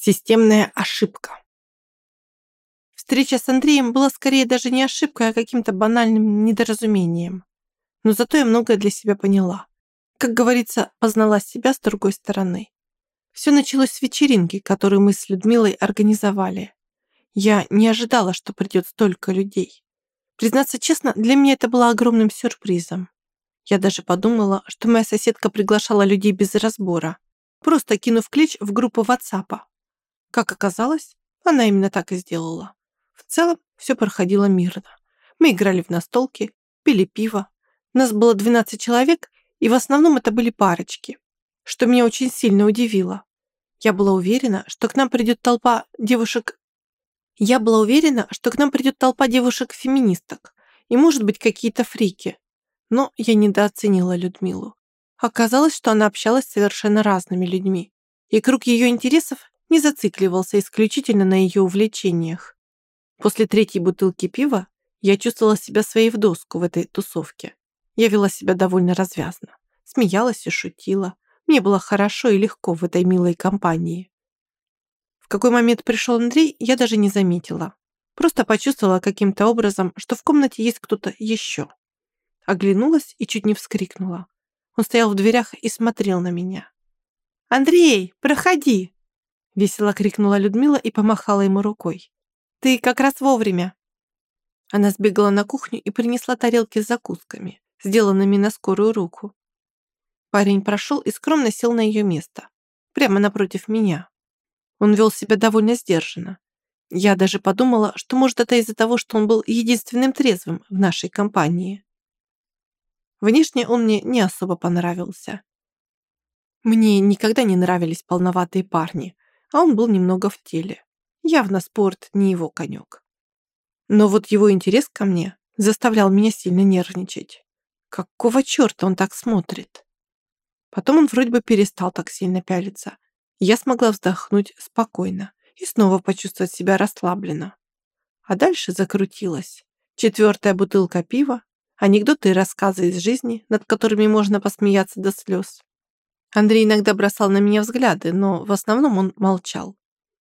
Системная ошибка. Встреча с Андреем была скорее даже не ошибкой, а каким-то банальным недоразумением. Но зато я многое для себя поняла. Как говорится, познала себя с другой стороны. Все началось с вечеринки, которую мы с Людмилой организовали. Я не ожидала, что придет столько людей. Признаться честно, для меня это было огромным сюрпризом. Я даже подумала, что моя соседка приглашала людей без разбора, просто кинув клич в группу WhatsApp. Как оказалось, она именно так и сделала. В целом все проходило мирно. Мы играли в настолки, пили пиво. Нас было 12 человек, и в основном это были парочки, что меня очень сильно удивило. Я была уверена, что к нам придет толпа девушек... Я была уверена, что к нам придет толпа девушек-феминисток и, может быть, какие-то фрики. Но я недооценила Людмилу. Оказалось, что она общалась с совершенно разными людьми, и круг ее интересов не зацикливался исключительно на ее увлечениях. После третьей бутылки пива я чувствовала себя своей в доску в этой тусовке. Я вела себя довольно развязно, смеялась и шутила. Мне было хорошо и легко в этой милой компании. В какой момент пришел Андрей, я даже не заметила. Просто почувствовала каким-то образом, что в комнате есть кто-то еще. Оглянулась и чуть не вскрикнула. Он стоял в дверях и смотрел на меня. «Андрей, проходи!» Весело крикнула Людмила и помахала ему рукой. «Ты как раз вовремя!» Она сбегала на кухню и принесла тарелки с закусками, сделанными на скорую руку. Парень прошел и скромно сел на ее место, прямо напротив меня. Он вел себя довольно сдержанно. Я даже подумала, что может это из-за того, что он был единственным трезвым в нашей компании. Внешне он мне не особо понравился. Мне никогда не нравились полноватые парни, а он был немного в теле. Явно спорт не его конек. Но вот его интерес ко мне заставлял меня сильно нервничать. Какого черта он так смотрит? Потом он вроде бы перестал так сильно пялиться. Я смогла вздохнуть спокойно и снова почувствовать себя расслабленно. А дальше закрутилась. Четвертая бутылка пива, анекдоты и рассказы из жизни, над которыми можно посмеяться до слез. Андрей иногда бросал на меня взгляды, но в основном он молчал.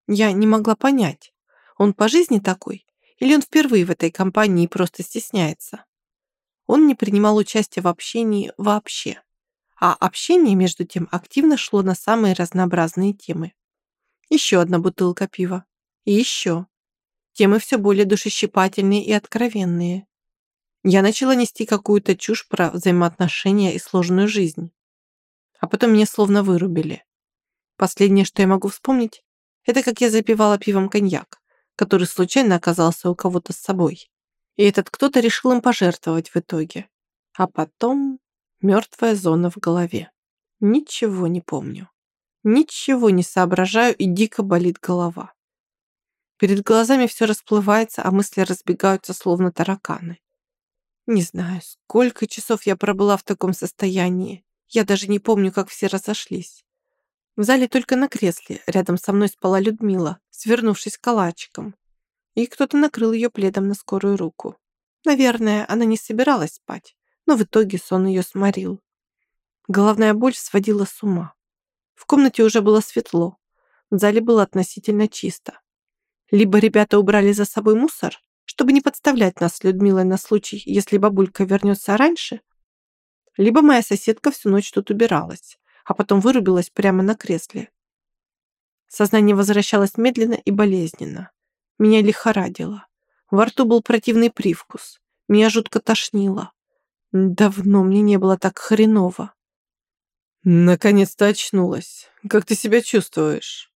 Я не могла понять, он по жизни такой или он впервые в этой компании просто стесняется. Он не принимал участия в общении вообще, а общение, между тем, активно шло на самые разнообразные темы. Еще одна бутылка пива. И еще. Темы все более душещипательные и откровенные. Я начала нести какую-то чушь про взаимоотношения и сложную жизнь а потом меня словно вырубили. Последнее, что я могу вспомнить, это как я запивала пивом коньяк, который случайно оказался у кого-то с собой. И этот кто-то решил им пожертвовать в итоге. А потом мертвая зона в голове. Ничего не помню. Ничего не соображаю и дико болит голова. Перед глазами все расплывается, а мысли разбегаются, словно тараканы. Не знаю, сколько часов я пробыла в таком состоянии. Я даже не помню, как все разошлись. В зале только на кресле рядом со мной спала Людмила, свернувшись калачиком. И кто-то накрыл ее пледом на скорую руку. Наверное, она не собиралась спать, но в итоге сон ее сморил. Головная боль сводила с ума. В комнате уже было светло, в зале было относительно чисто. Либо ребята убрали за собой мусор, чтобы не подставлять нас с Людмилой на случай, если бабулька вернется раньше, либо моя соседка всю ночь тут убиралась, а потом вырубилась прямо на кресле. Сознание возвращалось медленно и болезненно. Меня лихорадило. Во рту был противный привкус. Меня жутко тошнило. Давно мне не было так хреново. «Наконец-то очнулась. Как ты себя чувствуешь?»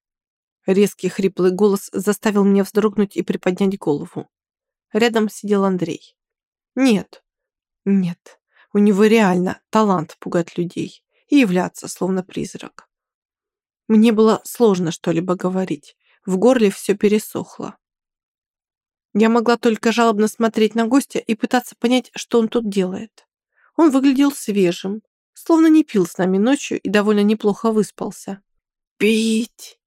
Резкий хриплый голос заставил меня вздрогнуть и приподнять голову. Рядом сидел Андрей. «Нет, нет, у него реально талант пугать людей и являться словно призрак. Мне было сложно что-либо говорить. В горле все пересохло. Я могла только жалобно смотреть на гостя и пытаться понять, что он тут делает. Он выглядел свежим, словно не пил с нами ночью и довольно неплохо выспался. «Пить!»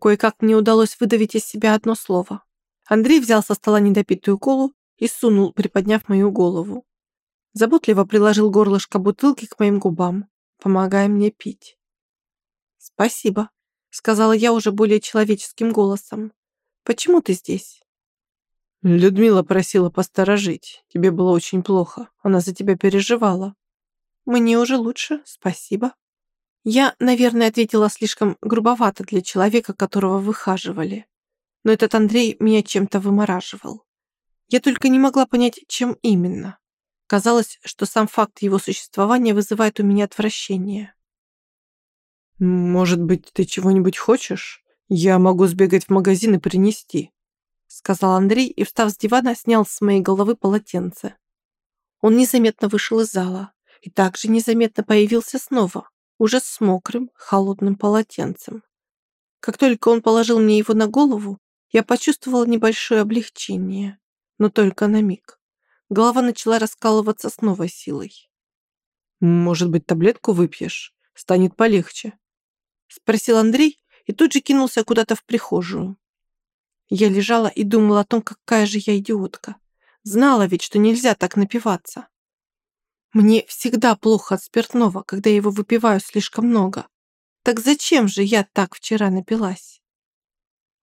Кое-как мне удалось выдавить из себя одно слово. Андрей взял со стола недопитую колу и сунул, приподняв мою голову. Заботливо приложил горлышко бутылки к моим губам, помогая мне пить. «Спасибо», — сказала я уже более человеческим голосом. «Почему ты здесь?» Людмила просила посторожить. Тебе было очень плохо. Она за тебя переживала. Мне уже лучше, спасибо. Я, наверное, ответила слишком грубовато для человека, которого выхаживали. Но этот Андрей меня чем-то вымораживал. Я только не могла понять, чем именно. Казалось, что сам факт его существования вызывает у меня отвращение. «Может быть, ты чего-нибудь хочешь? Я могу сбегать в магазин и принести», сказал Андрей и, встав с дивана, снял с моей головы полотенце. Он незаметно вышел из зала и также незаметно появился снова, уже с мокрым, холодным полотенцем. Как только он положил мне его на голову, я почувствовала небольшое облегчение, но только на миг. Голова начала раскалываться с новой силой. «Может быть, таблетку выпьешь? Станет полегче?» Спросил Андрей и тут же кинулся куда-то в прихожую. Я лежала и думала о том, какая же я идиотка. Знала ведь, что нельзя так напиваться. Мне всегда плохо от спиртного, когда я его выпиваю слишком много. Так зачем же я так вчера напилась?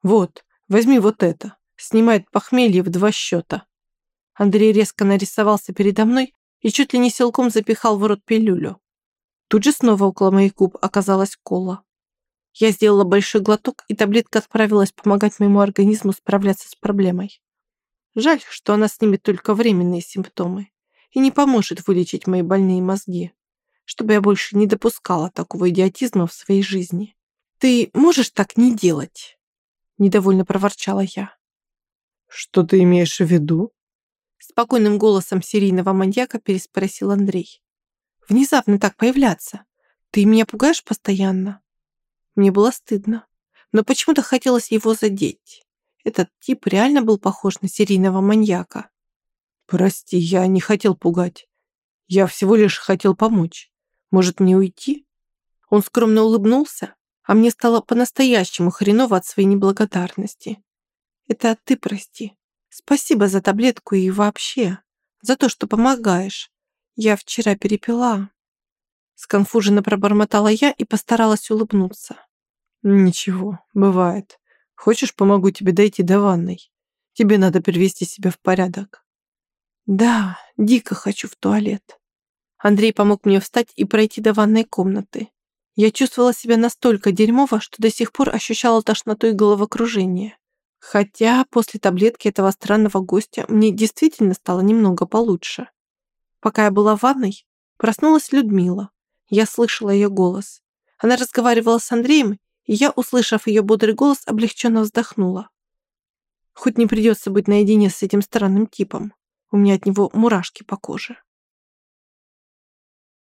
Вот, возьми вот это. Снимает похмелье в два счета. Андрей резко нарисовался передо мной и чуть ли не силком запихал в рот пилюлю. Тут же снова около моих губ оказалась кола. Я сделала большой глоток, и таблетка отправилась помогать моему организму справляться с проблемой. Жаль, что она снимет только временные симптомы и не поможет вылечить мои больные мозги, чтобы я больше не допускала такого идиотизма в своей жизни. «Ты можешь так не делать?» Недовольно проворчала я. «Что ты имеешь в виду?» Спокойным голосом серийного маньяка переспросил Андрей. «Внезапно так появляться. Ты меня пугаешь постоянно?» Мне было стыдно, но почему-то хотелось его задеть. Этот тип реально был похож на серийного маньяка. «Прости, я не хотел пугать. Я всего лишь хотел помочь. Может, мне уйти?» Он скромно улыбнулся, а мне стало по-настоящему хреново от своей неблагодарности. «Это ты прости. Спасибо за таблетку и вообще, за то, что помогаешь. Я вчера перепила». Сконфуженно пробормотала я и постаралась улыбнуться. «Ничего, бывает. Хочешь, помогу тебе дойти до ванной? Тебе надо привести себя в порядок». Да, дико хочу в туалет. Андрей помог мне встать и пройти до ванной комнаты. Я чувствовала себя настолько дерьмово, что до сих пор ощущала тошноту и головокружение. Хотя после таблетки этого странного гостя мне действительно стало немного получше. Пока я была в ванной, проснулась Людмила. Я слышала ее голос. Она разговаривала с Андреем, и я, услышав ее бодрый голос, облегченно вздохнула. Хоть не придется быть наедине с этим странным типом. У меня от него мурашки по коже.